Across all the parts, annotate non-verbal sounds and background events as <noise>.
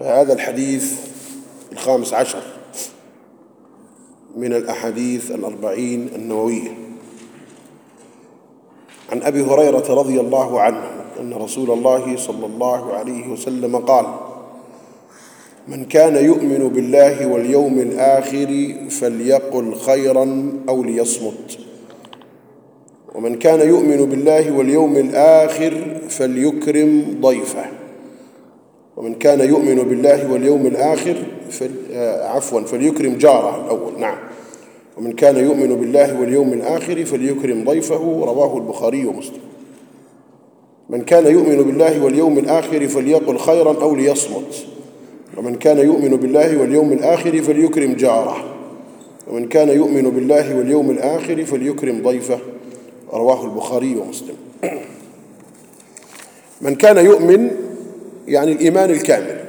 فهذا الحديث الخامس عشر من الأحاديث الأربعين النووية. عن أبي هريرة رضي الله عنه أن رسول الله صلى الله عليه وسلم قال من كان يؤمن بالله واليوم الآخر فليقل خيرا أو ليصمت. ومن كان يؤمن بالله واليوم الآخر فليكرم ضيفه. ومن كان يؤمن بالله واليوم الآخر فل... آه عفوا فليكرم جاره الأول. نعم. ومن كان يؤمن بالله واليوم الآخر فليكرم ضيفه رواه البخاري ومسلم. من كان يؤمن بالله واليوم الآخر فليقل خيرا أو ليصمت. ومن كان يؤمن بالله واليوم الآخر فليكرم جاره. ومن كان يؤمن بالله واليوم الآخر فليكرم ضيفه رواه البخاري ومسلم. <clears throat> من كان يؤمن يعني الإيمان الكامل.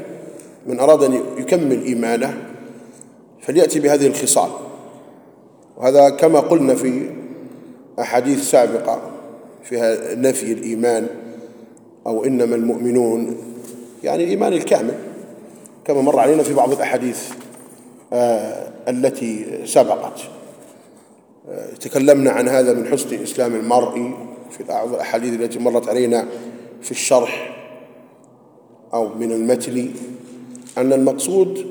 من أراد أن يكمل إيمانه فليأتي بهذه الخصال. وهذا كما قلنا في أحاديث سابقة فيها نفي الإيمان أو إنما المؤمنون يعني الإيمان الكامل. كما مر علينا في بعض الأحاديث التي سبقت. تكلمنا عن هذا من حسن إسلام المرء في بعض الأحاديث التي مرت علينا في الشرح. أو من المتن أن المقصود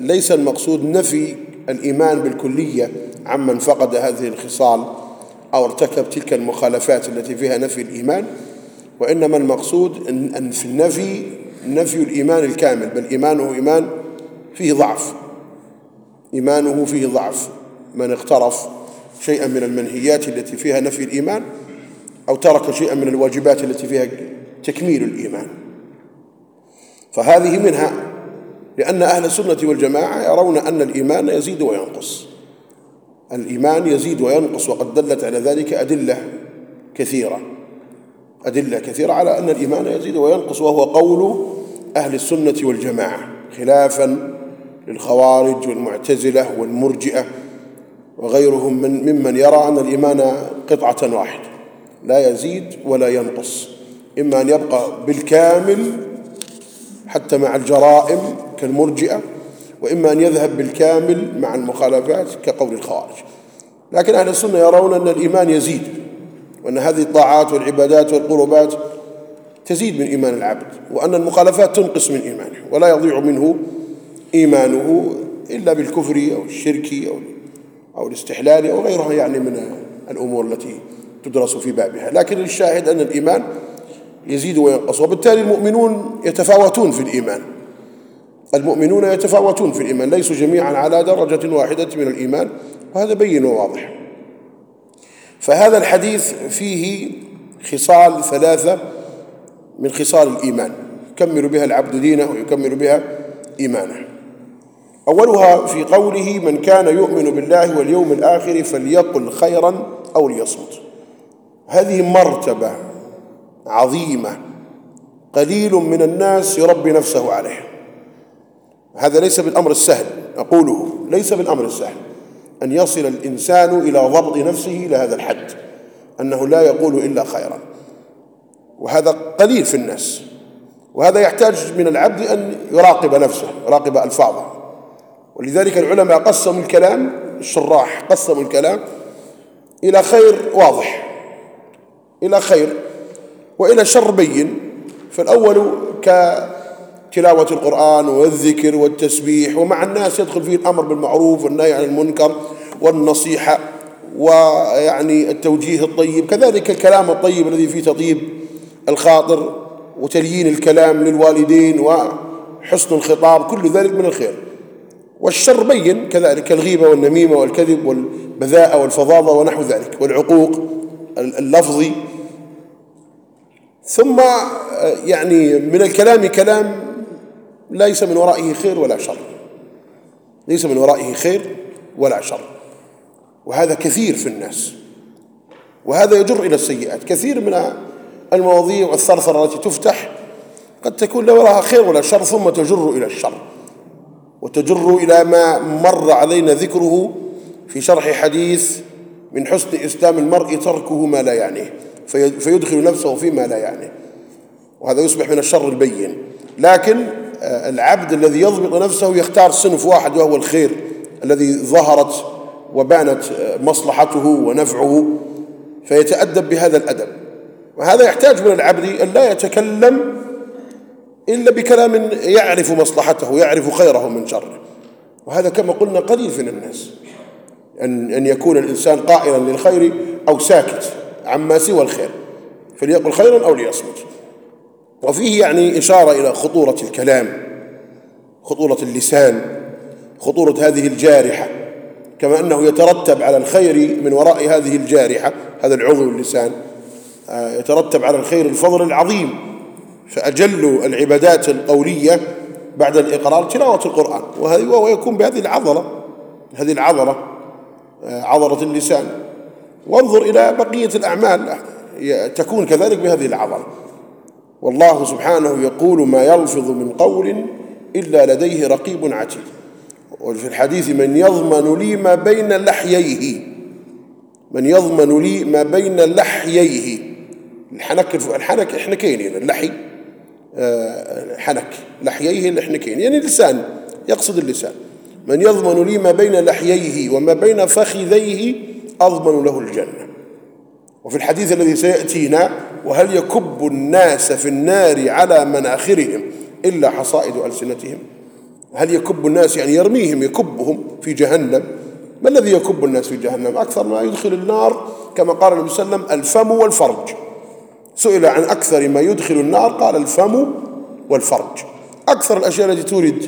ليس المقصود نفي الإيمان بالكلية عمن فقد هذه الخصال أو ارتكب تلك المخالفات التي فيها نفي الإيمان وإنما المقصود أن في النفي نفي الإيمان الكامل بل إيمانه إيمان فيه ضعف. إيمانه فيه ضعف. من اقترف شيئا من المنهيات التي فيها نفي الإيمان أو ترك شيئا من الواجبات التي فيها تكميل الإيمان. فهذه منها لأن أهل السنة والجماعة يرون أن الإيمان يزيد وينقص. الإيمان يزيد وينقص وقد دلت على ذلك أدلة كثيرة. أدلة كثيرة على أن الإيمان يزيد وينقص وهو قول أهل السنة والجماعة خلافا للخوارج والمعتزلة والمرجئة وغيرهم من ممن يرى أن الإيمان قطعة واحدة لا يزيد ولا ينقص. إما أن يبقى بالكامل حتى مع الجرائم كالمرجئة وإما أن يذهب بالكامل مع المخالفات كقول الخوارج. لكن أهل السنة يرون أن الإيمان يزيد وأن هذه الطاعات والعبادات والقربات تزيد من إيمان العبد وأن المخالفات تنقص من إيمانه ولا يضيع منه إيمانه إلا بالكفر أو الشرك أو أو الاستحلال أو غيرها يعني من الأمور التي تدرس في بابها. لكن الشاهد أن الإيمان يزيد وينقص. وبالتالي المؤمنون يتفاوتون في الإيمان. المؤمنون يتفاوتون في الإيمان ليسوا جميعا على درجة واحدة من الإيمان وهذا بين وواضح. فهذا الحديث فيه خصال ثلاثة من خصال الإيمان. يكمل بها العبد دينه ويكمل بها إيمانه. أولها في قوله من كان يؤمن بالله واليوم الآخر فليقل خيرا أو ليصمت. هذه مرتبة عظيمة قليل من الناس يربي نفسه عليه. هذا ليس بالأمر السهل أقوله ليس بالأمر السهل. أن يصل الإنسان إلى ضبط نفسه إلى هذا الحد أنه لا يقول إلا خيرا. وهذا قليل في الناس. وهذا يحتاج من العبد أن يراقب نفسه يراقب ألفاظه. ولذلك العلماء قسموا الكلام الشراح قسموا الكلام إلى خير واضح إلى خير وإلى شر بين. فالأول كتلاوة القرآن والذكر والتسبيح ومع الناس يدخل فيه الأمر بالمعروف والنهي عن المنكر والنصيحة ويعني التوجيه الطيب. كذلك الكلام الطيب الذي فيه تطيب الخاطر وتليين الكلام للوالدين وحسن الخطاب كل ذلك من الخير. والشر بين كذلك الغيبة والنميمة والكذب والبذاءة والفظاظة ونحو ذلك والعقوق اللفظي ثم يعني من الكلام كلام ليس من ورائه خير ولا شر. ليس من ورائه خير ولا شر. وهذا كثير في الناس. وهذا يجر إلى السيئات. كثير من المواضيع والثرثرة التي تفتح قد تكون لا وراها خير ولا شر ثم تجر إلى الشر. وتجر إلى ما مر علينا ذكره في شرح حديث من حسن إسلام المرء تركه ما لا يعنيه. فيدخل نفسه فيما لا يعنيه وهذا يصبح من الشر البين. لكن آه، العبد الذي يضبط نفسه يختار صنف واحد وهو الخير الذي ظهرت وبانت آه، مصلحته ونفعه فيتأدب بهذا الأدب. وهذا يحتاج من العبد أن لا يتكلم إلا بكلام يعرف مصلحته يعرف خيره من شره. وهذا كما قلنا قليل في الناس. أن يكون الإنسان قائلا للخير أو ساكت. عما سوى الخير فليقل خيرا أو ليصمت. وفيه يعني إشارة إلى خطورة الكلام خطورة اللسان خطورة هذه الجارحة كما أنه يترتب على الخير من وراء هذه الجارحة هذا العضو اللسان آه، يترتب على الخير الفضل العظيم. فأجل العبادات القولية بعد الإقرار تلاوة القرآن وهذه ويكون بهذه العضلة هذه العضلة آه، عضلة اللسان. وانظر إلى بقية الأعمال. تكون كذلك بهذه العضلة والله سبحانه يقول ما يلفظ من قول إلا لديه رقيب عتيد. وفي الحديث من يضمن لي ما بين لحييه. من يضمن لي ما بين لحييه. الحنك الحنك حنكين يعني اللحي آه، حنك. لحييه الحنكين يعني اللسان يقصد اللسان. من يضمن لي ما بين لحييه وما بين فخذيه أضمن له الجنة. وفي الحديث الذي سيأتينا وهل يكب الناس في النار على مناخرهم إلا حصائد ألسنتهم؟ هل يكب الناس يعني يرميهم يكبهم في جهنم؟ ما الذي يكب الناس في جهنم؟ أكثر ما يدخل النار كما قال النبي صلى الله عليه وسلم الفم والفرج. سئل عن أكثر ما يدخل النار قال الفم والفرج. أكثر الأشياء التي تورد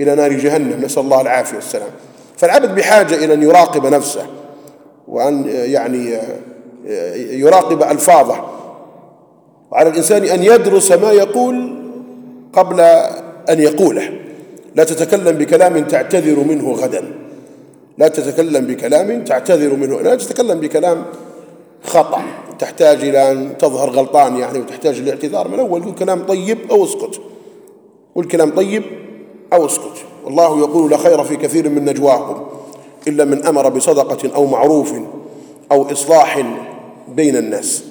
إلى نار جهنم نسأل الله العافية والسلام. فالعبد بحاجة إلى أن يراقب نفسه. وأن يعني يراقب ألفاظه. وعلى الإنسان أن يدرس ما يقول قبل أن يقوله. لا تتكلم بكلام تعتذر منه غدا. لا تتكلم بكلام تعتذر منه لا تتكلم بكلام خطأ. تحتاج إلى أن تظهر غلطان يعني وتحتاج الاعتذار من أول قل كلام طيب أو اسكت. قل كلام طيب أو اسكت. والله يقول لا خير في كثير من نجواهم إلا من أمر بصدقة أو معروف أو إصلاح بين الناس.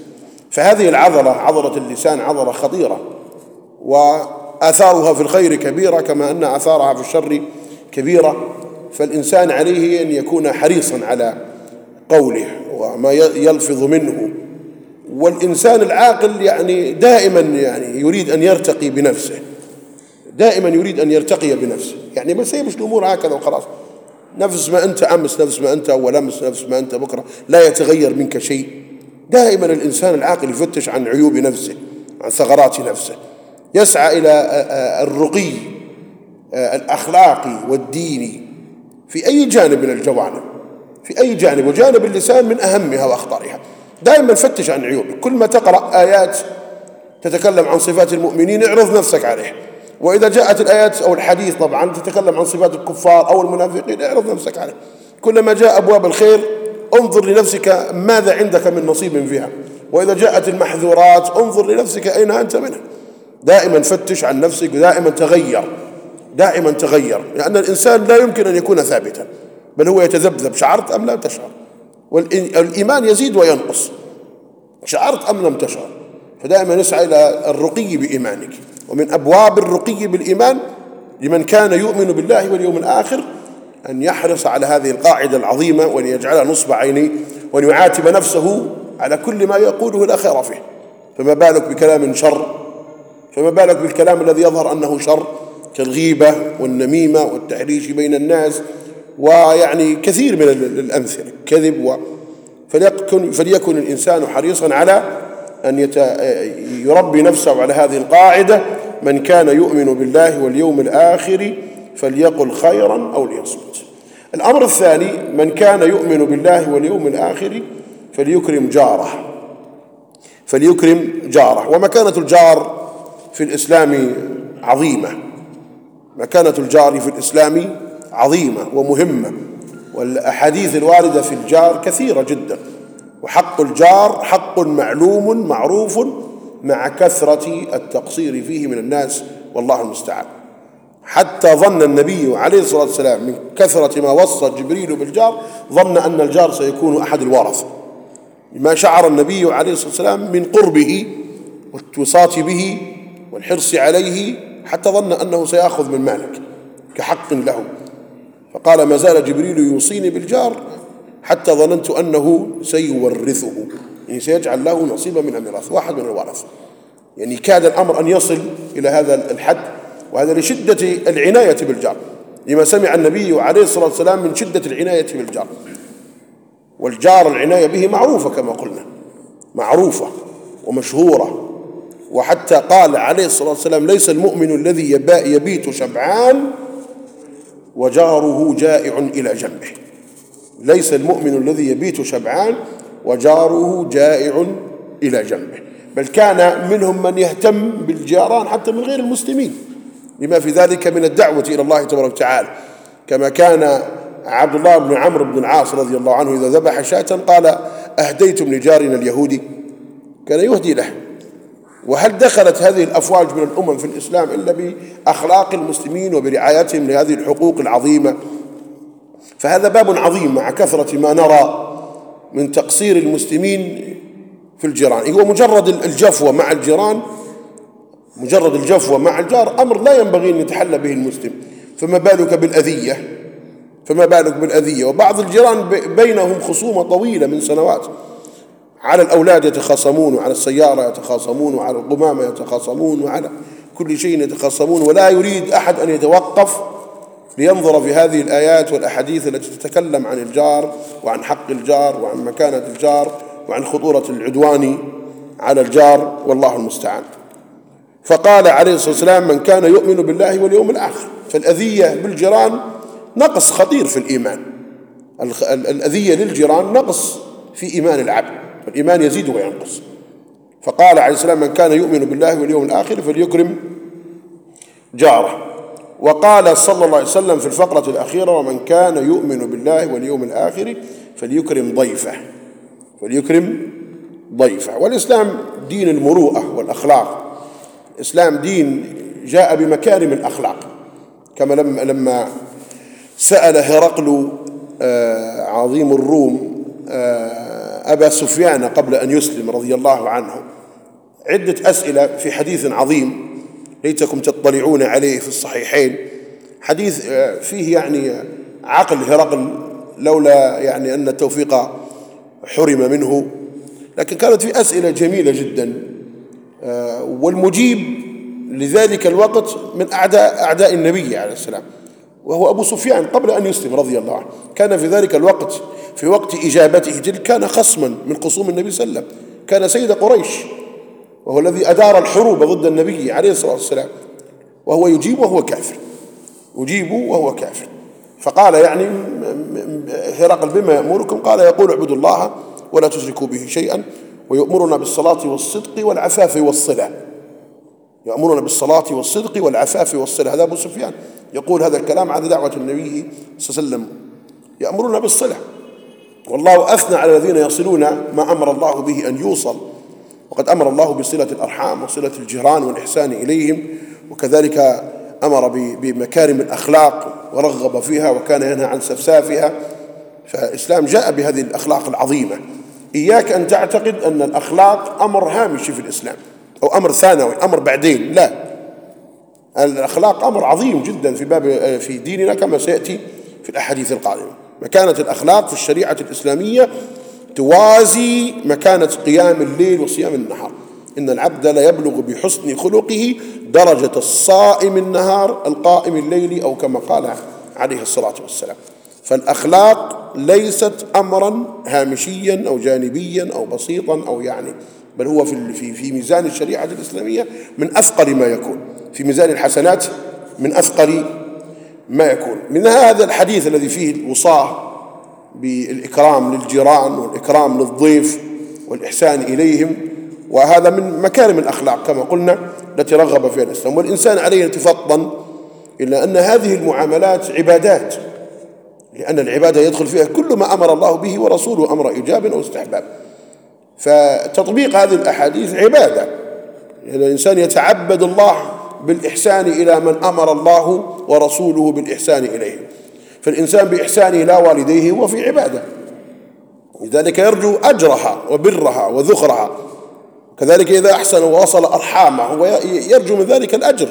فهذه العضلة عضلة اللسان عضلة خطيرة وآثارها في الخير كبيرة كما أن آثارها في الشر كبيرة. فالإنسان عليه أن يكون حريصا على قوله وما يلفظ منه. والإنسان العاقل يعني دائما يعني يريد أن يرتقي بنفسه. دائما يريد أن يرتقي بنفسه. يعني ما يسيبش الأمور هكذا وخلاص. نفس ما أنت أمس نفس ما أنت أول أمس نفس ما أنت بكرة لا يتغير منك شيء. دائما الإنسان العاقل يفتش عن عيوب نفسه عن ثغرات نفسه. يسعى إلى الرقي الأخلاقي والديني في أي جانب من الجوانب في أي جانب وجانب اللسان من أهمها وأخطرها. دائما فتش عن عيوبك كل ما تقرأ آيات تتكلم عن صفات المؤمنين اعرض نفسك عليه وإذا جاءت الآيات أو الحديث طبعا تتكلم عن صفات الكفار أو المنافقين اعرض نفسك عليه كلما جاء أبواب الخير انظر لنفسك ماذا عندك من نصيب فيها. وإذا جاءت المحذورات انظر لنفسك أين أنت منها. دائما فتش عن نفسك دائما تغير دائما تغير لأن الإنسان لا يمكن أن يكون ثابتا. بل هو يتذبذب شعرت أم لا تشعر؟ والإيمان يزيد وينقص. شعرت أم لم تشعر؟ فدائما نسعى إلى الرقي بإيمانك. ومن أبواب الرقي بالإيمان لمن كان يؤمن بالله واليوم الآخر أن يحرص على هذه القاعدة العظيمة وأن يجعلها نصب عينيه وأن يعاتب نفسه على كل ما يقوله لا خير فيه. فما بالك بكلام شر؟ فما بالك بالكلام الذي يظهر أنه شر؟ كالغيبة والنميمة والتحريش بين الناس ويعني كثير من الأمثلة كذب و فليكن, فليكن الإنسان حريصا على أن يربي نفسه على هذه القاعدة من كان يؤمن بالله واليوم الآخر فليقل خيرا أو ليصمت. الأمر الثاني من كان يؤمن بالله واليوم الآخر فليكرم جاره. فليكرم جاره. ومكانة الجار في الإسلام عظيمة. مكانة الجار في الإسلام عظيمة ومهمة. والأحاديث الواردة في الجار كثيرة جدا. وحق الجار حق معلوم معروف مع كثرة التقصير فيه من الناس والله المستعان. حتى ظن النبي عليه الصلاة والسلام من كثرة ما وصى جبريل بالجار ظن أن الجار سيكون أحد الورثة لما شعر النبي عليه الصلاة والسلام من قربه والوصاة به والحرص عليه حتى ظن أنه سيأخذ من مالك كحق له. فقال ما زال جبريل يوصيني بالجار؟ حتى ظننت أنه سيورثه. يعني سيجعل له نصيبا من الميراث. واحد من الورثة. يعني كاد الأمر أن يصل إلى هذا الحد وهذا لشدة العناية بالجار. لما سمع النبي عليه الصلاة والسلام من شدة العناية بالجار. والجار العناية به معروفة كما قلنا. معروفة ومشهورة. وحتى قال عليه الصلاة والسلام ليس المؤمن الذي يبيت شبعان وجاره جائع إلى جنبه. ليس المؤمن الذي يبيت شبعان وجاره جائع إلى جنبه. بل كان منهم من يهتم بالجيران حتى من غير المسلمين. لما في ذلك من الدعوة إلى الله تبارك وتعالى. كما كان عبد الله بن عمرو بن العاص رضي الله عنه إذا ذبح شاة قال أهديتم لجارنا اليهودي؟ كان يهدي له. وهل دخلت هذه الأفواج من الأمم في الإسلام إلا بأخلاق المسلمين وبرعايتهم لهذه الحقوق العظيمة؟ فهذا باب عظيم مع كثرة ما نرى من تقصير المسلمين في الجيران. هو مجرد الجفوة مع الجيران مجرد الجفوة مع الجار أمر لا ينبغي أن يتحلى به المسلم. فما بالك بالأذية؟ فما بالك بالأذية؟ وبعض الجيران بينهم خصومة طويلة من سنوات. على الأولاد يتخاصمون وعلى السيارة يتخاصمون وعلى القمامة يتخاصمون وعلى كل شيء يتخاصمون ولا يريد أحد أن يتوقف لينظر في هذه الآيات والأحاديث التي تتكلم عن الجار وعن حق الجار وعن مكانة الجار وعن خطورة العدوان على الجار والله المستعان. فقال عليه الصلاة والسلام من كان يؤمن بالله واليوم الآخر فالأذية بالجيران نقص خطير في الإيمان. الأذية للجيران نقص في إيمان العبد الإيمان يزيد وينقص. فقال عليه السلام من كان يؤمن بالله واليوم الآخر فليكرم جاره. وقال صلى الله عليه وسلم في الفقرة الأخيرة ومن كان يؤمن بالله واليوم الآخر فليكرم ضيفه. فليكرم ضيفه. والإسلام دين المروءة والأخلاق. الإسلام دين جاء بمكارم الأخلاق. كما لما لما سأل هرقل آه، عظيم الروم آه، أبا سفيان قبل أن يسلم رضي الله عنه عدة أسئلة في حديث عظيم. ليتكم تطلعون عليه في الصحيحين. حديث آه، فيه يعني عقل هرقل لولا يعني أن التوفيق حرم منه. لكن كانت في أسئلة جميلة جدا آه، والمجيب لذلك الوقت من أعداء أعداء النبي عليه السلام وهو أبو سفيان قبل أن يسلم رضي الله عنه. كان في ذلك الوقت في وقت إجابته تلك كان خصما من خصوم النبي صلى الله عليه وسلم. كان سيد قريش. وهو الذي أدار الحروب ضد النبي عليه الصلاة والسلام. وهو يجيب وهو كافر. يجيب وهو كافر. فقال يعني هرقل بما يأمركم. قال يقول اعبدوا الله ولا تشركوا به شيئا ويأمرنا بالصلاة والصدق والعفاف والصلة يأمرنا بالصلاة والصدق والعفاف والصلة هذا أبو سفيان يقول هذا الكلام على دعوة النبي صلى الله عليه وسلم. يأمرنا بالصلة والله أثنى على الذين يصلون ما أمر الله به أن يوصل. وقد أمر الله بصلة الأرحام وصلة الجيران والإحسان إليهم وكذلك أمر بمكارم الأخلاق ورغب فيها وكان ينهى عن سفسافها. فالإسلام جاء بهذه الأخلاق العظيمة. إياك أن تعتقد أن الأخلاق أمر هامشي في الإسلام أو أمر ثانوي أمر بعدين. لا. الأخلاق أمر عظيم جدا في باب في ديننا كما سيأتي في الأحاديث القادمة. مكانة الأخلاق في الشريعة الإسلامية توازي مكانة قيام الليل وصيام النهار. إن العبد لا يبلغ بحسن خلقه درجة الصائم النهار القائم الليل أو كما قال عليه الصلاة والسلام. فالأخلاق ليست أمرا هامشيا أو جانبيا أو بسيطا أو يعني بل هو في في في ميزان الشريعة الإسلامية من أثقل ما يكون. في ميزان الحسنات من أثقل ما يكون. من هذا الحديث الذي فيه الوصاة بالإكرام للجيران والإكرام للضيف والإحسان إليهم وهذا من مكارم الأخلاق كما قلنا التي رغب فيها الإسلام. والإنسان عليه أن يتفطن إلا أن هذه المعاملات عبادات لأن العبادة يدخل فيها كل ما أمر الله به ورسوله أمر إيجاب أو استحباب. فتطبيق هذه الأحاديث عبادة الإنسان يتعبد الله بالإحسان إلى من أمر الله ورسوله بالإحسان إليه فالإنسان بإحسانه إلى والديه هو في عبادة. لذلك يرجو أجرها وبرها وذخرها. كذلك إذا أحسن ووصل أرحامه يرجو من ذلك الأجر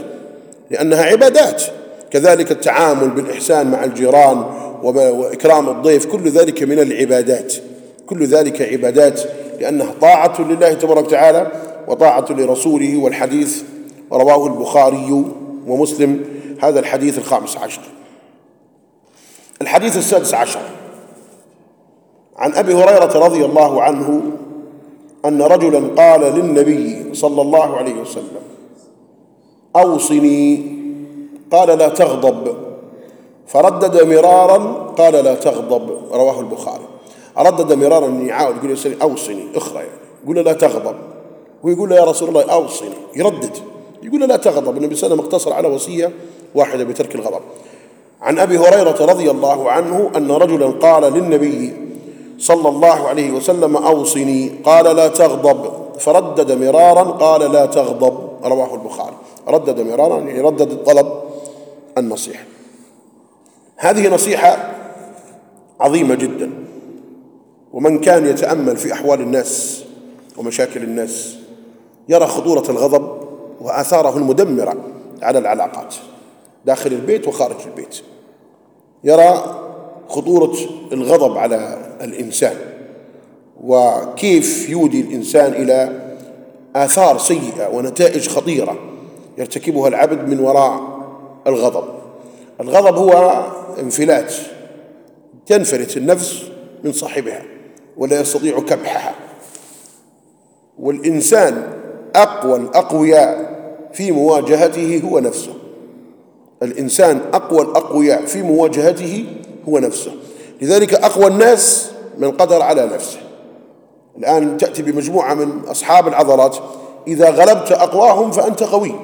لأنها عبادات. كذلك التعامل بالإحسان مع الجيران وإكرام الضيف كل ذلك من العبادات. كل ذلك عبادات لأنها طاعة لله تبارك وتعالى وطاعة لرسوله والحديث رواه البخاري ومسلم. هذا الحديث الخامس عشر. الحديث السادس عشر. عن أبي هريرة رضي الله عنه أن رجلا قال للنبي صلى الله عليه وسلم أوصني. قال لا تغضب. فردد مرارا قال لا تغضب. رواه البخاري. ردد مرارا يعاود يقول له أوصني. أخرى يعني. يقول لا تغضب. ويقول له يا رسول الله أوصني. يردد. يقول لا تغضب. النبي صلى الله عليه وسلم اقتصر على وصية واحدة بترك الغضب. عن أبي هريرة رضي الله عنه أن رجلا قال للنبي صلى الله عليه وسلم أوصني قال لا تغضب. فردد مرارا قال لا تغضب. رواه البخاري. ردد مرارا يعني ردد الطلب النصيحة. هذه نصيحة عظيمة جدا. ومن كان يتأمل في أحوال الناس ومشاكل الناس يرى خطورة الغضب وآثاره المدمرة على العلاقات. داخل البيت وخارج البيت. يرى خطورة الغضب على الإنسان وكيف يودي الإنسان إلى آثار سيئة ونتائج خطيرة يرتكبها العبد من وراء الغضب. الغضب هو انفلات تنفلت النفس من صاحبها ولا يستطيع كبحها. والإنسان أقوى الأقوياء في مواجهته هو نفسه. الإنسان أقوى الأقوياء في مواجهته هو نفسه. لذلك أقوى الناس من قدر على نفسه. الآن تأتي بمجموعة من أصحاب العضلات إذا غلبت أقواهم فأنت قوي.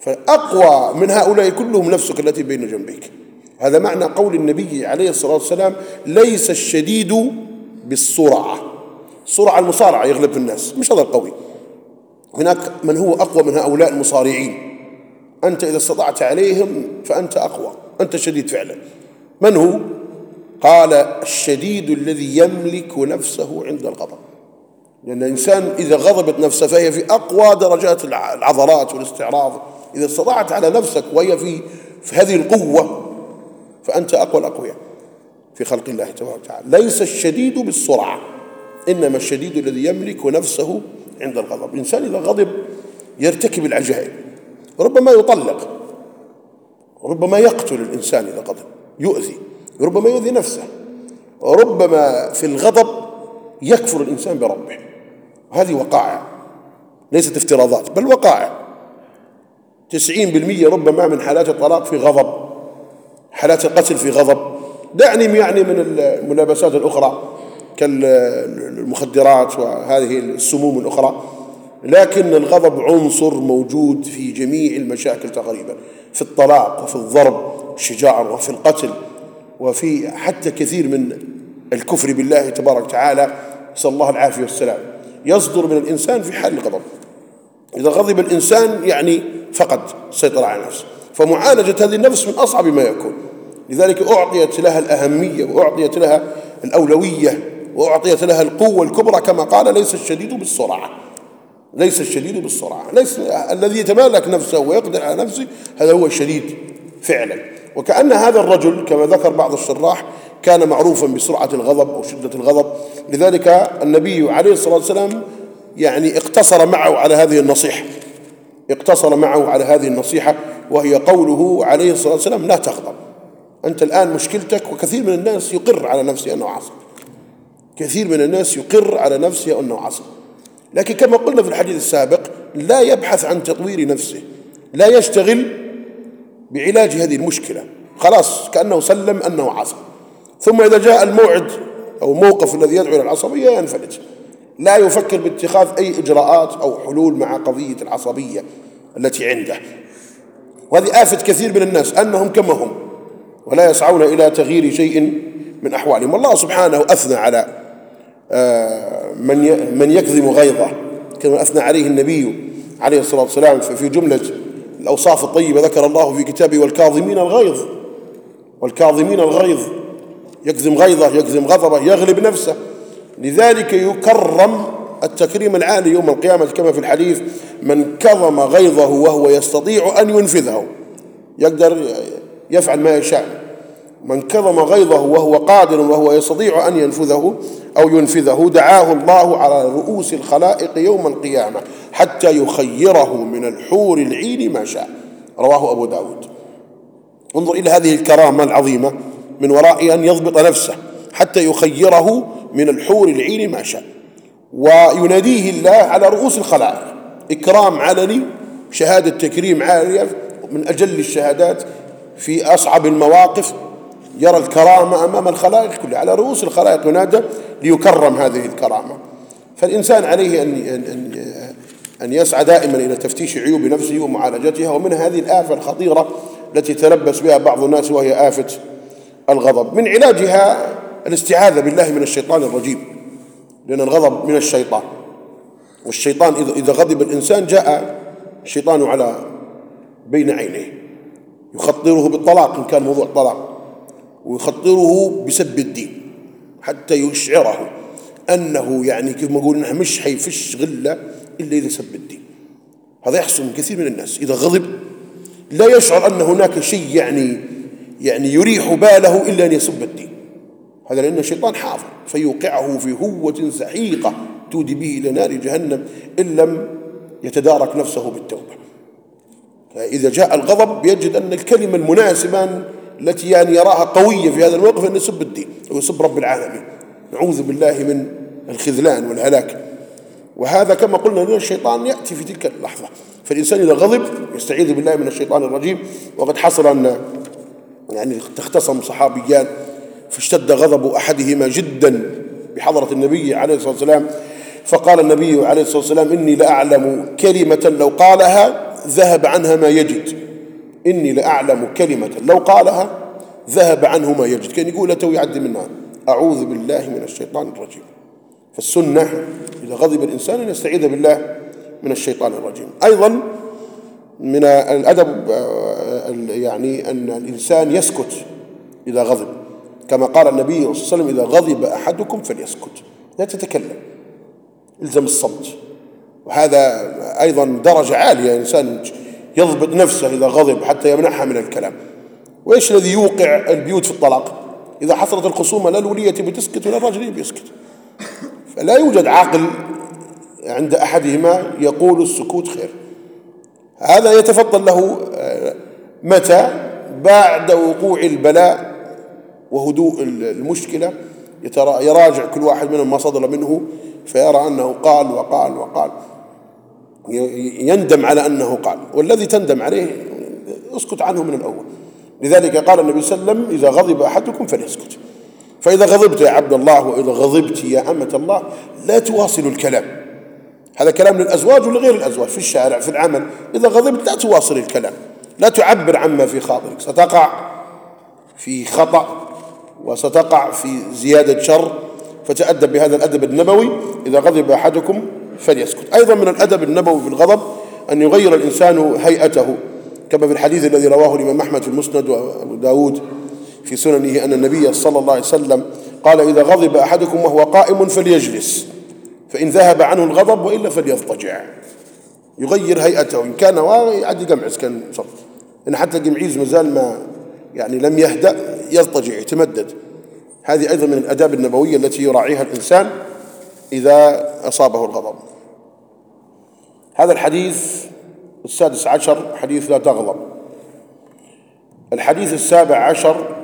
فأقوى من هؤلاء كلهم نفسك التي بين جنبيك. هذا معنى قول النبي عليه الصلاة والسلام ليس الشديد بالسرعة. السرعة المصارعة يغلب الناس مش هذا القوي. هناك من هو أقوى من هؤلاء المصارعين. أنت إذا استطعت عليهم فأنت أقوى أنت شديد فعلا. من هو؟ قال الشديد الذي يملك نفسه عند الغضب. لأن الإنسان إذا غضبت نفسه فهي في أقوى درجات العضلات والاستعراض. إذا استطعت على نفسك وهي في, في هذه القوة فأنت أقوى الأقوياء في خلق الله تبارك وتعالى. ليس الشديد بالسرعة إنما الشديد الذي يملك نفسه عند الغضب. الإنسان إذا غضب يرتكب العجائب. ربما يطلق ربما يقتل الإنسان إذا غضب يؤذي ربما يؤذي نفسه ربما في الغضب يكفر الإنسان بربه. هذه وقائع ليست افتراضات بل وقائع. تسعين بالمية ربما من حالات الطلاق في غضب حالات القتل في غضب. دعني يعني من الملابسات الأخرى كالمخدرات وهذه السموم الأخرى. لكن الغضب عنصر موجود في جميع المشاكل تقريبا في الطلاق وفي الضرب الشجار وفي القتل وفي حتى كثير من الكفر بالله تبارك وتعالى. نسأل الله العافية والسلام. يصدر من الإنسان في حال الغضب. إذا غضب الإنسان يعني فقد السيطرة على نفسه. فمعالجة هذه النفس من أصعب ما يكون. لذلك أعطيت لها الأهمية وأعطيت لها الأولوية وأعطيت لها القوة الكبرى كما قال ليس الشديد بالسرعة. ليس الشديد بالسرعة. ليس الذي يتمالك نفسه ويقدر على نفسه هذا هو الشديد فعلا. وكأن هذا الرجل كما ذكر بعض الشراح كان معروفا بسرعة الغضب أو شدة الغضب. لذلك النبي عليه الصلاة والسلام يعني اقتصر معه على هذه النصيحة. اقتصر معه على هذه النصيحة وهي قوله عليه الصلاة والسلام لا تغضب. أنت الآن مشكلتك وكثير من الناس يقر على نفسه أنه عصب كثير من الناس يقر على نفسه أنه عصب لكن كما قلنا في الحديث السابق لا يبحث عن تطوير نفسه لا يشتغل بعلاج هذه المشكلة. خلاص كأنه سلم أنه عصب. ثم إذا جاء الموعد أو الموقف الذي يدعو إلى العصبية ينفلت. لا يفكر باتخاذ أي إجراءات أو حلول مع قضية العصبية التي عنده. وهذه آفة كثير من الناس أنهم كما هم ولا يسعون إلى تغيير شيء من أحوالهم. والله سبحانه أثنى على من من يكظم غيظه كما أثنى عليه النبي عليه الصلاة والسلام في جملة الأوصاف الطيبة ذكر الله في كتابه والكاظمين الغيظ. والكاظمين الغيظ يكظم غيظه يكظم غضبه يغلب نفسه. لذلك يكرم التكريم العالي يوم القيامة كما في الحديث من كظم غيظه وهو يستطيع أن ينفذه. يقدر يفعل ما يشاء. من كظم غيظه وهو قادر وهو يستطيع أن ينفذه أو ينفذه دعاه الله على رؤوس الخلائق يوم القيامة حتى يخيره من الحور العين ما شاء. رواه أبو داود. انظر إلى هذه الكرامة العظيمة من وراء أن يضبط نفسه حتى يخيره من الحور العين ما شاء. ويناديه الله على رؤوس الخلائق. إكرام علني شهادة تكريم عالية من أجل الشهادات في أصعب المواقف يرى الكرامة أمام الخلائق كلها على رؤوس الخلائق ينادى ليكرم هذه الكرامة. فالإنسان عليه أن أن أن يسعى دائما إلى تفتيش عيوب نفسه ومعالجتها ومن هذه الآفة الخطيرة التي تلبس بها بعض الناس وهي آفة الغضب. من علاجها الاستعاذة بالله من الشيطان الرجيم لأن الغضب من الشيطان. والشيطان إذا غضب الإنسان جاء الشيطان على بين عينيه يخطره بالطلاق إن كان موضوع طلاق ويخطره بسب الدين حتى يشعره. أنه يعني كيف ما أقول مش حيفش غلة إلا إذا سب الدين. هذا يحصل من كثير من الناس. إذا غضب لا يشعر أن هناك شيء يعني يعني يريح باله إلا أن يسب الدين. هذا لأن الشيطان حاضر فيوقعه في هوة سحيقة تودي به إلى نار جهنم إن لم يتدارك نفسه بالتوبة. فإذا جاء الغضب يجد أن الكلمة المناسبة التي يعني يراها قوية في هذا الموقف أن يسب الدين ويسب رب العالمين. نعوذ بالله من الخذلان والهلاك. وهذا كما قلنا أن الشيطان يأتي في تلك اللحظة. فالإنسان إذا غضب يستعيذ بالله من الشيطان الرجيم. وقد حصل أن يعني تختصم صحابيان فاشتد غضب أحدهما جدا بحضرة النبي عليه الصلاة والسلام. فقال النبي عليه الصلاة والسلام إني لأعلم كلمة لو قالها ذهب عنها ما يجد. إني لأعلم كلمة. لو قالها ذهب عنه ما يجد. كان يقول تو يعدي منها أعوذ بالله من الشيطان الرجيم. فالسنة إذا غضب الإنسان أن يستعيذ بالله من الشيطان الرجيم. أيضا من الأدب آه، يعني أن الإنسان يسكت إذا غضب. كما قال النبي صلى الله عليه وسلم إذا غضب أحدكم فليسكت. لا تتكلم. إلزم الصمت. وهذا أيضا درجة عالية. إنسان يضبط نفسه إذا غضب حتى يمنعها من الكلام. وإيش الذي يوقع البيوت في الطلاق؟ إذا حصلت الخصومة لا الولية بتسكت ولا الرجل بيسكت. فلا يوجد عاقل عند أحدهما يقول السكوت خير. هذا يتفضل له آه، متى؟ بعد وقوع البلاء وهدوء المشكلة. يراجع كل واحد منهم ما صدر منه فيرى أنه قال وقال وقال. يندم على أنه قال والذي تندم عليه اسكت عنه من الأول. لذلك قال النبي صلى الله عليه وسلم إذا غضب أحدكم فليسكت. فإذا غضبت يا عبد الله وإذا غضبت يا أمة الله لا تواصلوا الكلام. هذا كلام للأزواج ولغير الأزواج؟ في الشارع في العمل. إذا غضبت لا تواصل الكلام. لا تعبر عما في خاطرك. ستقع في خطأ وستقع في زيادة شر. فتأدب بهذا الأدب النبوي إذا غضب أحدكم فليسكت. أيضا من الأدب النبوي في الغضب أن يغير الإنسان هيئته كما في الحديث الذي رواه الإمام أحمد في المسند وأبو داود في سننه أن النبي صلى الله عليه وسلم قال إذا غضب أحدكم وهو قائم فليجلس فإن ذهب عنه الغضب وإلا فليضطجع. يغير هيئته إن كان يعدي قمعز كان صف إن حتى القمعيز مازال ما يعني لم يهدأ يضطجع يتمدد. هذه أيضا من الأداب النبوية التي يراعيها الإنسان. إذا أصابه الغضب. هذا الحديث السادس عشر حديث لا تغضب. الحديث السابع عشر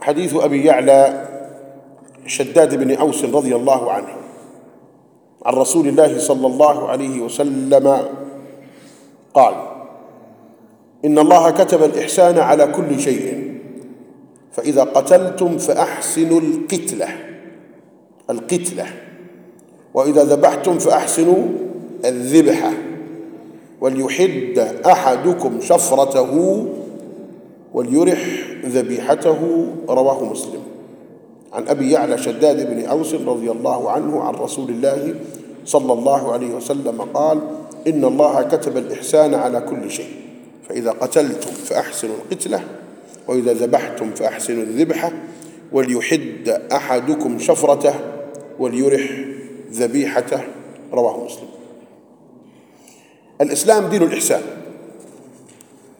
حديث أبي يعلى شداد بن أوس رضي الله عنه عن رسول الله صلى الله عليه وسلم قال إن الله كتب الإحسان على كل شيء فإذا قتلتم فأحسنوا القتلة. القتلة. وإذا ذبحتم فأحسنوا الذبحة وليحد أحدكم شفرته وليرح ذبيحته رواه مسلم. عن أبي يعلى شداد بن أوس رضي الله عنه عن رسول الله صلى الله عليه وسلم قال إن الله كتب الإحسان على كل شيء فإذا قتلتم فأحسنوا القتلة وإذا ذبحتم فأحسنوا الذبحة وليحد أحدكم شفرته وليرح ذبيحته رواه مسلم. الإسلام دين الإحسان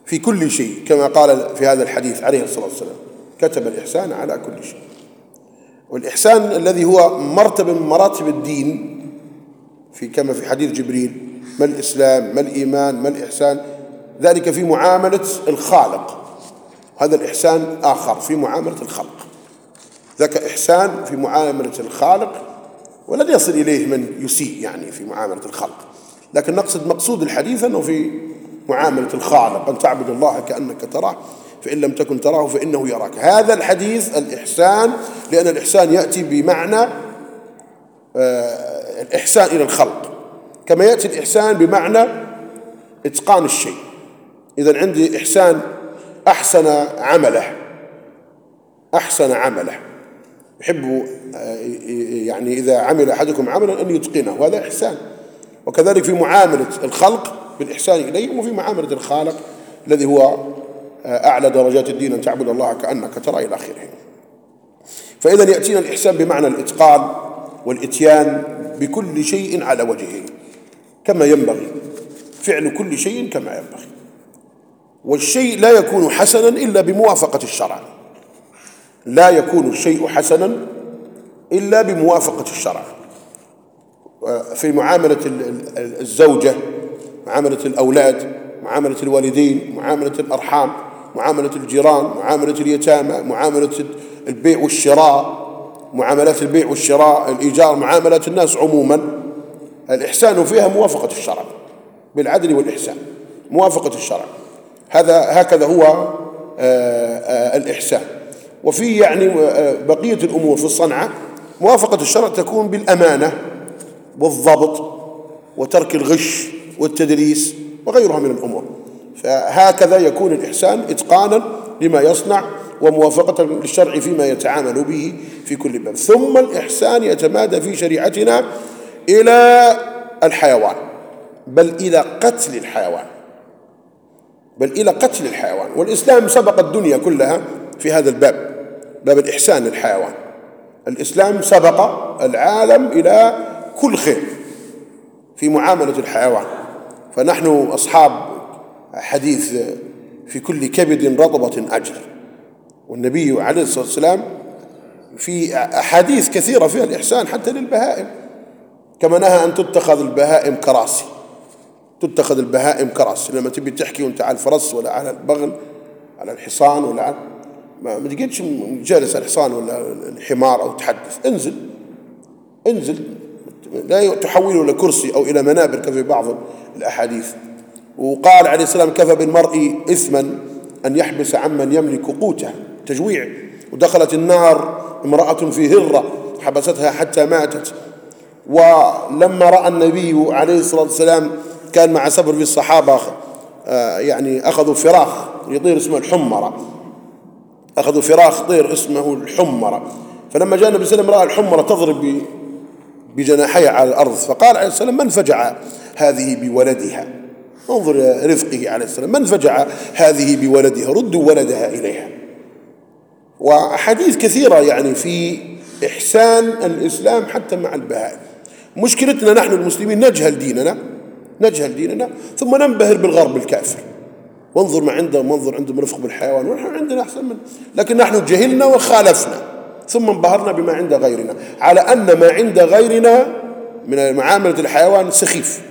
في كل شيء كما قال في هذا الحديث عليه الصلاة والسلام كتب الإحسان على كل شيء. والإحسان الذي هو مرتبة من مراتب الدين في كما في حديث جبريل ما الإسلام ما الإيمان ما الإحسان ذلك في معاملة الخالق. هذا الإحسان آخر في معاملة الخلق. ذاك إحسان في معاملة الخالق ولن يصل إليه من يسيء يعني في معاملة الخلق. لكن نقصد مقصود الحديث أنه في معاملة الخالق أن تعبد الله كأنك تراه فإن لم تكن تراه فإنه يراك. هذا الحديث الإحسان لأن الإحسان يأتي بمعنى آه، الإحسان إلى الخلق. كما يأتي الإحسان بمعنى إتقان الشيء. إذا عندي إحسان أحسن عمله. أحسن عمله. يحب آه، يعني إذا عمل أحدكم عملا أن يتقنه وهذا إحسان. وكذلك في معاملة الخلق بالإحسان إليهم وفي معاملة الخالق الذي هو آه، أعلى درجات الدين أن تعبد الله كأنك ترى إلى آخره. فإذا يأتينا الإحسان بمعنى الإتقان والإتيان بكل شيء على وجهه كما ينبغي. فعل كل شيء كما ينبغي. والشيء لا يكون حسنا إلا بموافقة الشرع. لا يكون الشيء حسنا إلا بموافقة الشرع. في معاملة الزوجة معاملة الأولاد معاملة الوالدين معاملة الأرحام معاملة الجيران معاملة اليتامى معاملة البيع والشراء معاملات البيع والشراء الإيجار معاملات الناس عموما. الإحسان فيها موافقة الشرع بالعدل والإحسان موافقة الشرع. هذا هكذا هو آه، آه، الإحسان. وفي يعني آه، بقية الأمور في الصنعة موافقة الشرع تكون بالأمانة والضبط وترك الغش والتدريس وغيرها من الأمور. فهكذا يكون الإحسان إتقانا لما يصنع وموافقة للشرع فيما يتعامل به في كل باب. ثم الإحسان يتمادى في شريعتنا إلى الحيوان. بل إلى قتل الحيوان. بل إلى قتل الحيوان. والإسلام سبق الدنيا كلها في هذا الباب. باب الإحسان للحيوان الإسلام سبق العالم إلى كل خير في معاملة الحيوان. فنحن أصحاب حديث في كل كبد رطبة أجر. والنبي عليه الصلاة والسلام في أحاديث كثيرة فيها الإحسان حتى للبهائم. كما نهى أن تتخذ البهائم كراسي. تتخذ البهائم كراسي. لما تبي تحكي وأنت على الفرس ولا على البغل على الحصان ولا على ما تقعدش جالس الحصان ولا الحمار أو تحدث. انزل. انزل. لا تحوله إلى كرسي أو إلى منابر كما في بعض الأحاديث. وقال عليه السلام كفى بالمرء إثما أن يحبس عمن يملك قوته. تجويع. ودخلت النار امرأة في هرة حبستها حتى ماتت. ولما رأى النبي عليه الصلاة والسلام كان مع سبر في الصحابة آه، يعني أخذوا فراخ يطير اسمه الحمرة. أخذوا فراخ طير اسمه الحمرة. فلما جاء النبي صلى الله عليه وسلم رأى الحمرة تضرب بجناحيها على الأرض فقال عليه السلام من فجع هذه بولدها؟ انظر رفقه عليه السلام من فجع هذه بولدها؟ ردوا ولدها إليها. وأحاديث كثيرة يعني في إحسان الإسلام حتى مع البهائم. مشكلتنا نحن المسلمين نجهل ديننا نجهل ديننا ثم ننبهر بالغرب الكافر. وانظر ما عندهم وانظر عندهم رفق بالحيوان ونحن عندنا أحسن من لكن نحن جهلنا وخالفنا. ثم انبهرنا بما عند غيرنا. على أن ما عند غيرنا من معاملة الحيوان سخيف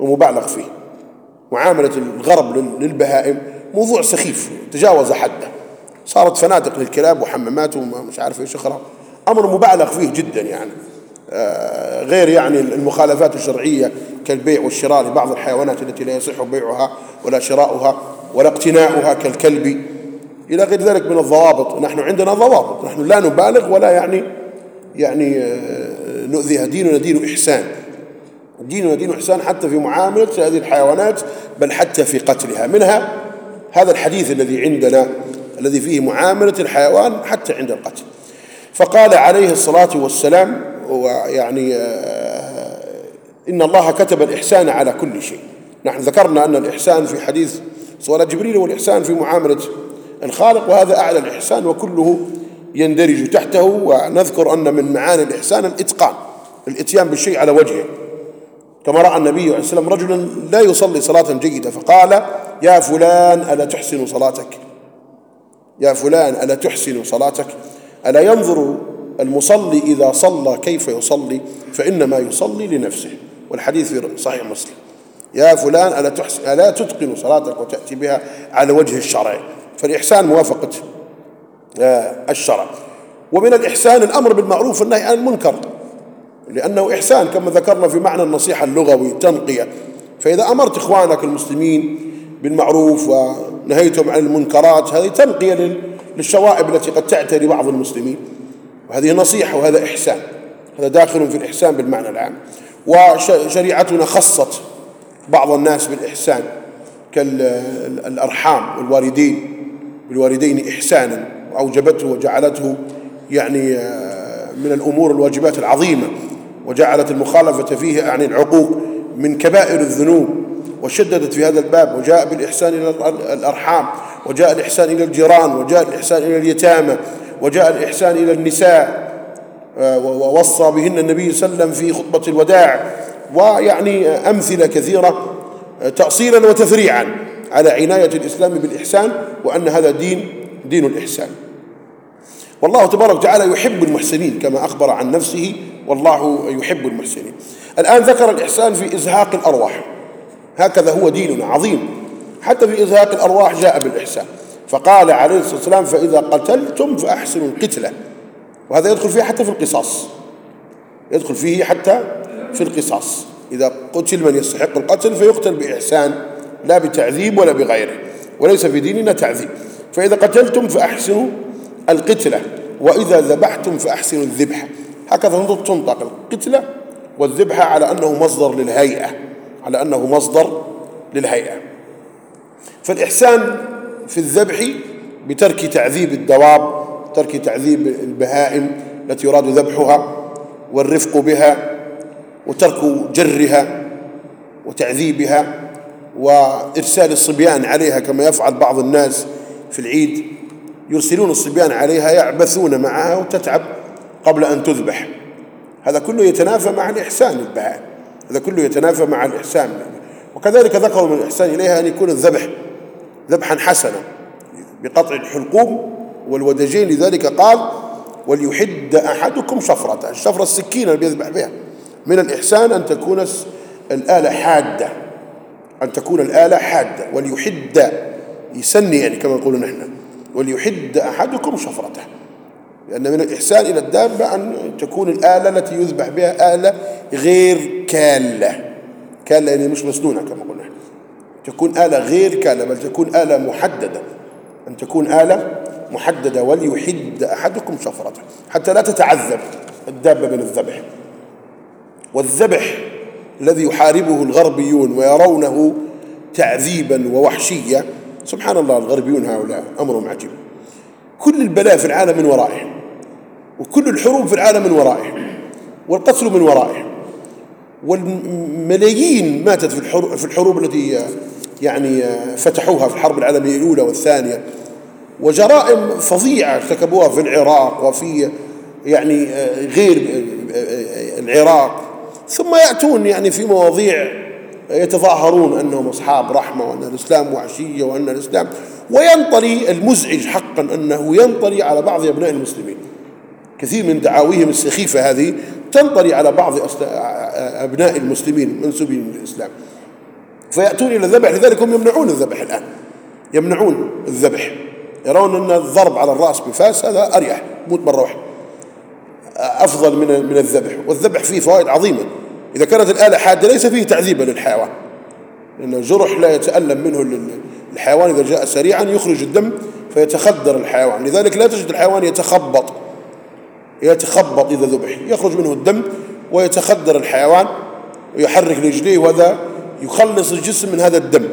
ومبالغ فيه. معاملة الغرب للبهائم موضوع سخيف تجاوز حده. صارت فنادق للكلاب وحمامات ومش عارف إيش أخرى. أمر مبالغ فيه جدا يعني. غير يعني المخالفات الشرعية كالبيع والشراء لبعض الحيوانات التي لا يصح بيعها ولا شراؤها ولا اقتناؤها كالكلب. إلى غير ذلك من الضوابط. نحن عندنا ضوابط. نحن لا نبالغ ولا يعني يعني آه، نؤذيها. ديننا دين إحسان. ديننا دين إحسان حتى في معاملة هذه الحيوانات بل حتى في قتلها. منها هذا الحديث الذي عندنا الذي فيه معاملة الحيوان حتى عند القتل. فقال عليه الصلاة والسلام ويعني آه، إن الله كتب الإحسان على كل شيء. نحن ذكرنا أن الإحسان في حديث سؤال جبريل والإحسان في معاملة الخالق وهذا أعلى الإحسان وكله يندرج تحته. ونذكر أن من معاني الإحسان الإتقان الإتيان بالشيء على وجهه. كما رأى النبي عليه السلام رجلا لا يصلي صلاة جيدة فقال يا فلان ألا تحسن صلاتك؟ يا فلان ألا تحسن صلاتك؟ ألا ينظر المصلي إذا صلى كيف يصلي فإنما يصلي لنفسه؟ والحديث في صحيح مسلم. يا فلان ألا, تحسن ألا تتقن صلاتك وتأتي بها على وجه الشرع؟ فالإحسان موافقة آه، الشرع. ومن الإحسان الأمر بالمعروف والنهي عن المنكر لأنه إحسان كما ذكرنا في معنى النصيحة اللغوي تنقية. فإذا أمرت إخوانك المسلمين بالمعروف ونهيتهم عن المنكرات هذه تنقية للشوائب التي قد تعتري بعض المسلمين. وهذه نصيحة وهذا إحسان هذا داخل في الإحسان بالمعنى العام. وشريعتنا خصت بعض الناس بالإحسان كالأرحام والوالدين بالوالدين إحسانا وأوجبته وجعلته يعني من الأمور الواجبات العظيمة وجعلت المخالفة فيه يعني العقوق من كبائر الذنوب. وشددت في هذا الباب وجاء بالإحسان إلى الأرحام وجاء الإحسان إلى الجيران وجاء الإحسان إلى اليتامى وجاء الإحسان إلى النساء آه، ووصى بهن النبي صلى الله عليه وسلم في خطبة الوداع. ويعني أمثلة كثيرة آه، تأصيلا وتفريعا على عناية الإسلام بالإحسان وأن هذا دين دين الإحسان. والله تبارك وتعالى يحب المحسنين كما أخبر عن نفسه والله يحب المحسنين. الآن ذكر الإحسان في إزهاق الأرواح. هكذا هو ديننا عظيم. حتى في إزهاق الأرواح جاء بالإحسان. فقال عليه الصلاة والسلام فإذا قتلتم فأحسنوا القتلة. وهذا يدخل فيه حتى في القصاص. يدخل فيه حتى في القصاص. إذا قتل من يستحق القتل فيقتل بإحسان لا بتعذيب ولا بغيره. وليس في ديننا تعذيب. فإذا قتلتم فأحسنوا القتلة. وإذا ذبحتم فأحسنوا الذبح. هكذا تنطق القتلة والذبح على أنه مصدر للهيئة. على أنه مصدر للهيئة. فالإحسان في الذبح بترك تعذيب الدواب ترك تعذيب البهائم التي يراد ذبحها والرفق بها وترك جرها وتعذيبها وإرسال الصبيان عليها كما يفعل بعض الناس في العيد. يرسلون الصبيان عليها يعبثون معها وتتعب قبل أن تذبح. هذا كله يتنافى مع الإحسان البهائم. هذا كله يتنافى مع الإحسان. وكذلك ذكروا من الإحسان إليها أن يكون الذبح ذبحا حسنا بقطع الحلقوم والودجين. لذلك قال وليحد أحدكم شفرته الشفرة السكينة اللي بيذبح بها. من الإحسان أن تكون الآلة حادة. أن تكون الآلة حادة. وليحد يسني يعني كما نقول نحن وليحد أحدكم شفرته. لأن من الإحسان إلى الدابة أن تكون الآلة التي يذبح بها آلة غير كالة. كالة يعني مش مسنونة كما قلنا. تكون آلة غير كالة بل تكون آلة محددة. أن تكون آلة محددة وليحد أحدكم شفرته حتى لا تتعذب الدابة من الذبح. والذبح الذي يحاربه الغربيون ويرونه تعذيبا ووحشية سبحان الله الغربيون هؤلاء أمرهم عجيب. كل البلاء في العالم من ورائهم. وكل الحروب في العالم من ورائهم والقتل من ورائهم والملايين ماتت في الحروب, في الحروب التي يعني فتحوها في الحرب العالمية الأولى والثانية. وجرائم فظيعة ارتكبوها في العراق وفي يعني غير العراق. ثم يأتون يعني في مواضيع يتظاهرون أنهم أصحاب رحمة وأن الإسلام وحشية وأن الإسلام. وينطلي المزعج حقا أنه ينطلي على بعض أبناء المسلمين. كثير من دعاويهم السخيفة هذه تنطلي على بعض أبناء المسلمين منسوبين للإسلام. فيأتون إلى الذبح لذلك هم يمنعون الذبح الآن. يمنعون الذبح. يرون أن الضرب على الرأس بفاس هذا أريح موت مرة واحدة. أفضل من من الذبح. والذبح فيه فوائد عظيمة. إذا كانت الآلة حادة ليس فيه تعذيبا للحيوان. لأن الجرح لا يتألم منه الحيوان إذا جاء سريعا يخرج الدم فيتخدر الحيوان. لذلك لا تجد الحيوان يتخبط. يتخبط إذا ذبح. يخرج منه الدم ويتخدر الحيوان ويحرك رجليه وهذا يخلص الجسم من هذا الدم.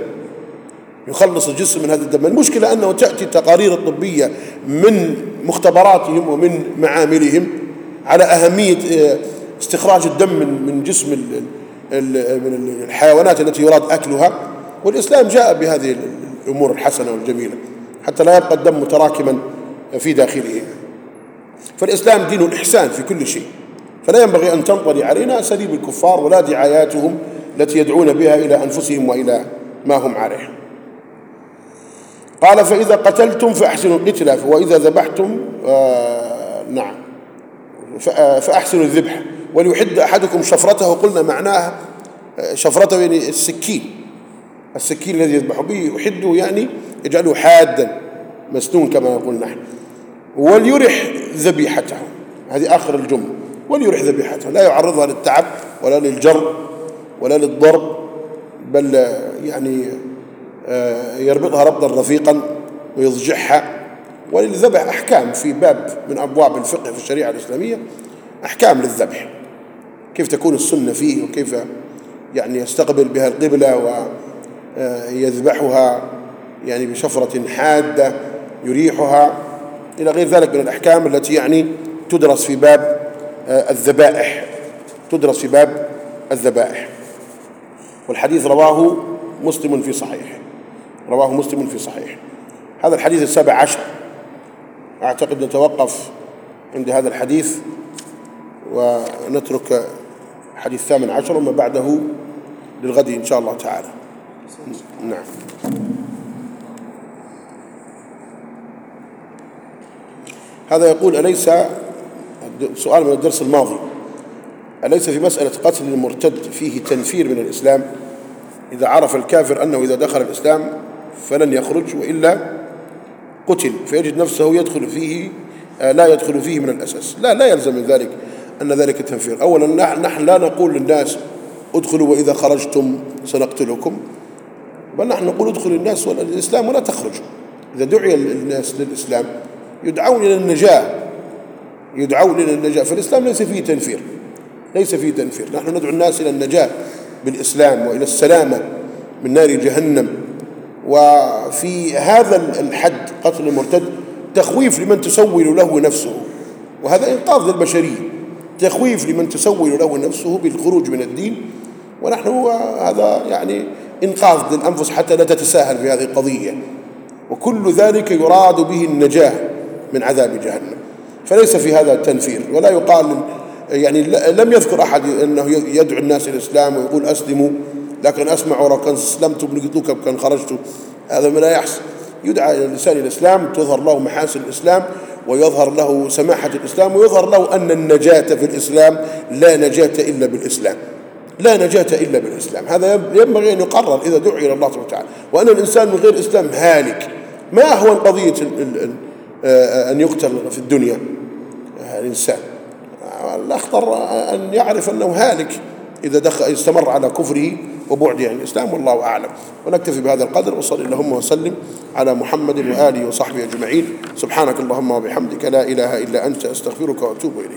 يخلص الجسم من هذا الدم. المشكلة أنه تأتي التقارير الطبية من مختبراتهم ومن معاملهم على أهمية آه، استخراج الدم من من جسم من الحيوانات التي يراد أكلها. والإسلام جاء بهذه الأمور الحسنة والجميلة حتى لا يبقى الدم متراكما في داخله. فالإسلام دين الإحسان في كل شيء. فلا ينبغي أن تنطلي علينا أساليب الكفار ولا دعاياتهم التي يدعون بها إلى أنفسهم وإلى ما هم عليه قال فإذا قتلتم فأحسنوا القتلى وإذا ذبحتم آه نعم. آه، فأحسنوا الذبح. وليحد أحدكم شفرته قلنا معناه آه، شفرته يعني السكين. السكين الذي يذبح به يحده يعني يجعله حادا مسنون كما نقول نحن. وليرح ذبيحته. هذه آخر الجملة. وليرح ذبيحته. لا يعرضها للتعب ولا للجر ولا للضرب بل يعني آه، يربطها ربطا رفيقا ويضجعها. وللذبح أحكام في باب من أبواب الفقه في الشريعة الإسلامية أحكام للذبح. كيف تكون السنة فيه وكيف يعني يستقبل بها القبلة ويذبحها يعني بشفرة حادة يريحها. إلى غير ذلك من الأحكام التي يعني تدرس في باب آه، الذبائح. تدرس في باب الذبائح. والحديث رواه مسلم في صحيح. رواه مسلم في صحيح. هذا الحديث السابع عشر. أعتقد نتوقف عند هذا الحديث ونترك حديث الثامن عشر وما بعده للغد إن شاء الله تعالى. نعم. هذا يقول أليس سؤال من الدرس الماضي؟ أليس في مسألة قتل المرتد فيه تنفير من الإسلام؟ إذا عرف الكافر أنه إذا دخل الإسلام فلن يخرج وإلا قتل فيجد نفسه يدخل فيه آه، لا يدخل فيه من الأساس. لا لا يلزم من ذلك أن ذلك تنفير. أولا نحن لا نقول للناس ادخلوا وإذا خرجتم سنقتلكم. بل نحن نقول ادخلوا الناس الإسلام ولا تخرجوا إذا دعي الناس للإسلام يدعون إلى النجاة. يدعون إلى النجاة. فالإسلام ليس فيه تنفير. ليس فيه تنفير. نحن ندعو الناس إلى النجاة بالإسلام وإلى السلامة من نار جهنم. وفي هذا الحد قتل المرتد تخويف لمن تسول له نفسه. وهذا إنقاذ للبشرية. تخويف لمن تسول له نفسه بالخروج من الدين. ونحن هذا يعني إنقاذ للأنفس حتى لا تتساهل في هذه القضية. وكل ذلك يراد به النجاة. من عذاب جهنم. فليس في هذا التنفير. ولا يقال يعني لم يذكر أحد أنه يدعو الناس إلى الإسلام ويقول أسلموا لكن أسمع ولو كان اسلمت بنقتلوك كان خرجت. هذا ما لا يحصل يدعى إلى لسان الإسلام تظهر له محاسن الإسلام ويظهر له سماحة الإسلام ويظهر له أن النجاة في الإسلام لا نجاة إلا بالإسلام. لا نجاة إلا بالإسلام. هذا ينبغي أن يقرر إذا دعي إلى الله سبحانه وتعالى. وأن الإنسان من غير إسلام هالك. ما أهون قضية أن يقتل في الدنيا الإنسان. الأخطر أن يعرف أنه هالك إذا دخل استمر على كفره وبعده عن الإسلام والله أعلم. ونكتفي بهذا القدر وصل اللهم وسلم على محمد وآله وصحبه أجمعين. سبحانك اللهم وبحمدك لا إله إلا أنت أستغفرك وأتوب إليك.